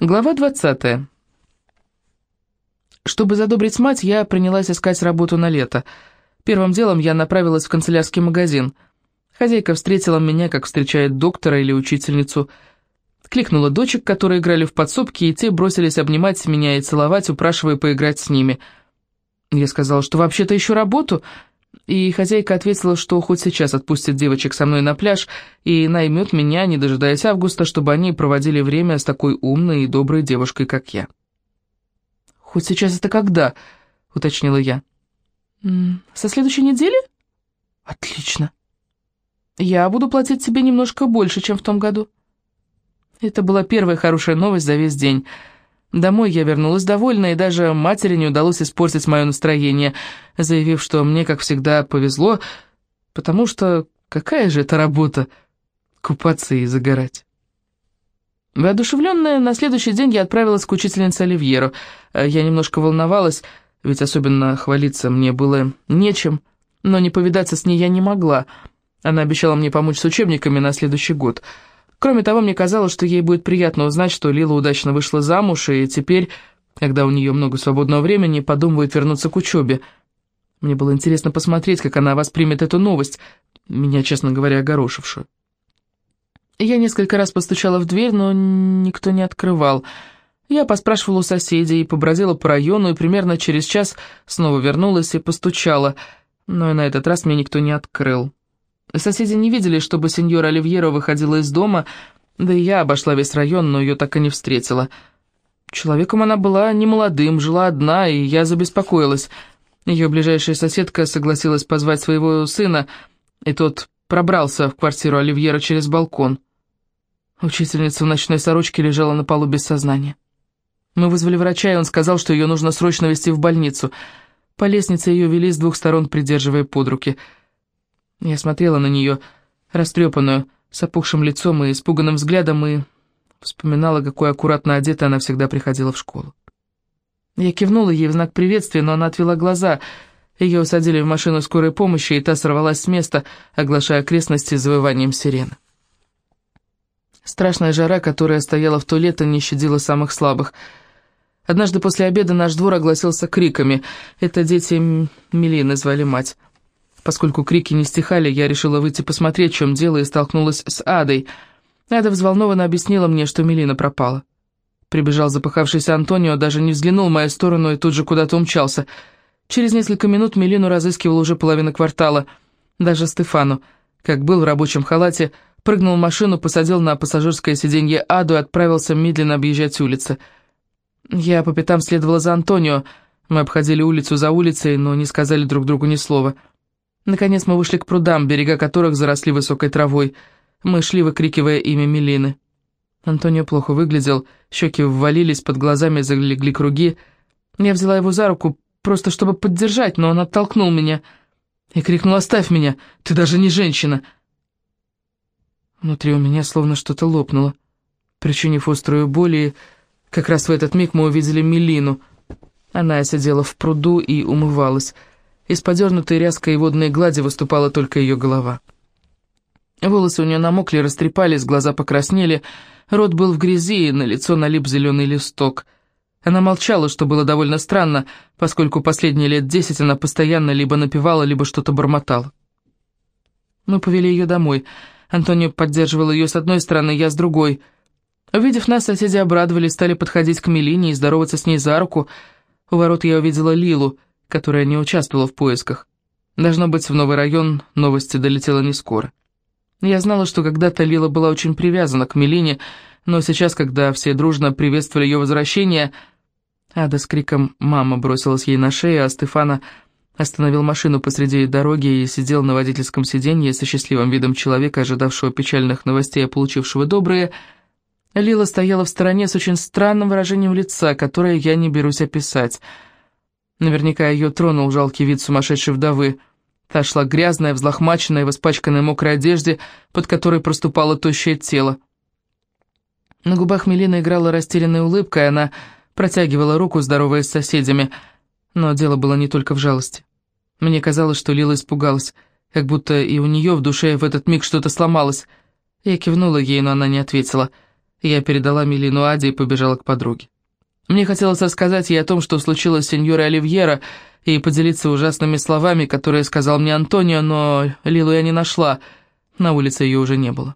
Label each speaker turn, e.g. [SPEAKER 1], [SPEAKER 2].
[SPEAKER 1] Глава 20. Чтобы задобрить мать, я принялась искать работу на лето. Первым делом я направилась в канцелярский магазин. Хозяйка встретила меня, как встречает доктора или учительницу. Кликнула дочек, которые играли в подсобки, и те бросились обнимать меня и целовать, упрашивая поиграть с ними. Я сказала, что вообще-то ищу работу, и хозяйка ответила, что хоть сейчас отпустит девочек со мной на пляж и наймет меня, не дожидаясь августа, чтобы они проводили время с такой умной и доброй девушкой, как я. «Хоть сейчас это когда?» — уточнила я. «Со следующей недели?» «Отлично. Я буду платить тебе немножко больше, чем в том году». Это была первая хорошая новость за весь день — Домой я вернулась довольна, и даже матери не удалось испортить мое настроение, заявив, что мне, как всегда, повезло, потому что какая же это работа — купаться и загорать. Воодушевленная, на следующий день я отправилась к учительнице Оливьеру. Я немножко волновалась, ведь особенно хвалиться мне было нечем, но не повидаться с ней я не могла. Она обещала мне помочь с учебниками на следующий год — Кроме того, мне казалось, что ей будет приятно узнать, что Лила удачно вышла замуж, и теперь, когда у нее много свободного времени, подумывает вернуться к учебе. Мне было интересно посмотреть, как она воспримет эту новость, меня, честно говоря, огорошившую. Я несколько раз постучала в дверь, но никто не открывал. Я поспрашивала у соседей, побродила по району, и примерно через час снова вернулась и постучала, но и на этот раз мне никто не открыл. Соседи не видели, чтобы сеньора Оливьера выходила из дома, да и я обошла весь район, но ее так и не встретила. Человеком она была немолодым, жила одна, и я забеспокоилась. Ее ближайшая соседка согласилась позвать своего сына, и тот пробрался в квартиру Оливьера через балкон. Учительница в ночной сорочке лежала на полу без сознания. Мы вызвали врача, и он сказал, что ее нужно срочно везти в больницу. По лестнице ее вели с двух сторон, придерживая под руки — я смотрела на нее, растрепанную, с опухшим лицом и испуганным взглядом, и вспоминала, какой аккуратно одета она всегда приходила в школу. Я кивнула ей в знак приветствия, но она отвела глаза. Ее усадили в машину скорой помощи, и та сорвалась с места, оглашая окрестности завыванием сирены. Страшная жара, которая стояла в то лето, не щадила самых слабых. Однажды после обеда наш двор огласился криками. Это дети Мелины звали мать. Поскольку крики не стихали, я решила выйти посмотреть, в чем дело, и столкнулась с Адой. Ада взволнованно объяснила мне, что Мелина пропала. Прибежал запыхавшийся Антонио, даже не взглянул в мою сторону и тут же куда-то умчался. Через несколько минут Мелину разыскивал уже половина квартала. Даже Стефану, как был в рабочем халате, прыгнул в машину, посадил на пассажирское сиденье Аду и отправился медленно объезжать улицы. Я по пятам следовала за Антонио. Мы обходили улицу за улицей, но не сказали друг другу ни слова. Наконец мы вышли к прудам, берега которых заросли высокой травой. Мы шли, выкрикивая имя Мелины. Антонио плохо выглядел, щеки ввалились, под глазами залегли круги. Я взяла его за руку, просто чтобы поддержать, но он оттолкнул меня и крикнул «Оставь меня! Ты даже не женщина!» Внутри у меня словно что-то лопнуло. Причинив острую боль, и как раз в этот миг мы увидели Мелину. Она сидела в пруду и умывалась. Из подернутой ряской водной глади выступала только ее голова. Волосы у нее намокли, растрепались, глаза покраснели, рот был в грязи, и на лицо налип зеленый листок. Она молчала, что было довольно странно, поскольку последние лет десять она постоянно либо напевала, либо что-то бормотала. Мы повели ее домой. Антонио поддерживал ее с одной стороны, я с другой. Увидев нас, соседи обрадовались, стали подходить к Мелине и здороваться с ней за руку. У ворот я увидела Лилу — которая не участвовала в поисках. Должно быть, в новый район новости долетела не скоро. Я знала, что когда-то Лила была очень привязана к Мелине, но сейчас, когда все дружно приветствовали ее возвращение, Ада с криком «мама» бросилась ей на шею, а Стефана остановил машину посреди дороги и сидел на водительском сиденье со счастливым видом человека, ожидавшего печальных новостей, а получившего добрые. Лила стояла в стороне с очень странным выражением лица, которое я не берусь описать — Наверняка ее тронул жалкий вид сумасшедшей вдовы. Та шла грязная, взлохмаченная, в испачканной мокрой одежде, под которой проступало тощее тело. На губах Мелины играла растерянная улыбка, и она протягивала руку, здороваясь с соседями. Но дело было не только в жалости. Мне казалось, что Лила испугалась, как будто и у нее в душе в этот миг что-то сломалось. Я кивнула ей, но она не ответила. Я передала Милину Аде и побежала к подруге. Мне хотелось рассказать ей о том, что случилось с сеньорой Оливьера, и поделиться ужасными словами, которые сказал мне Антонио, но Лилу я не нашла, на улице ее уже не было.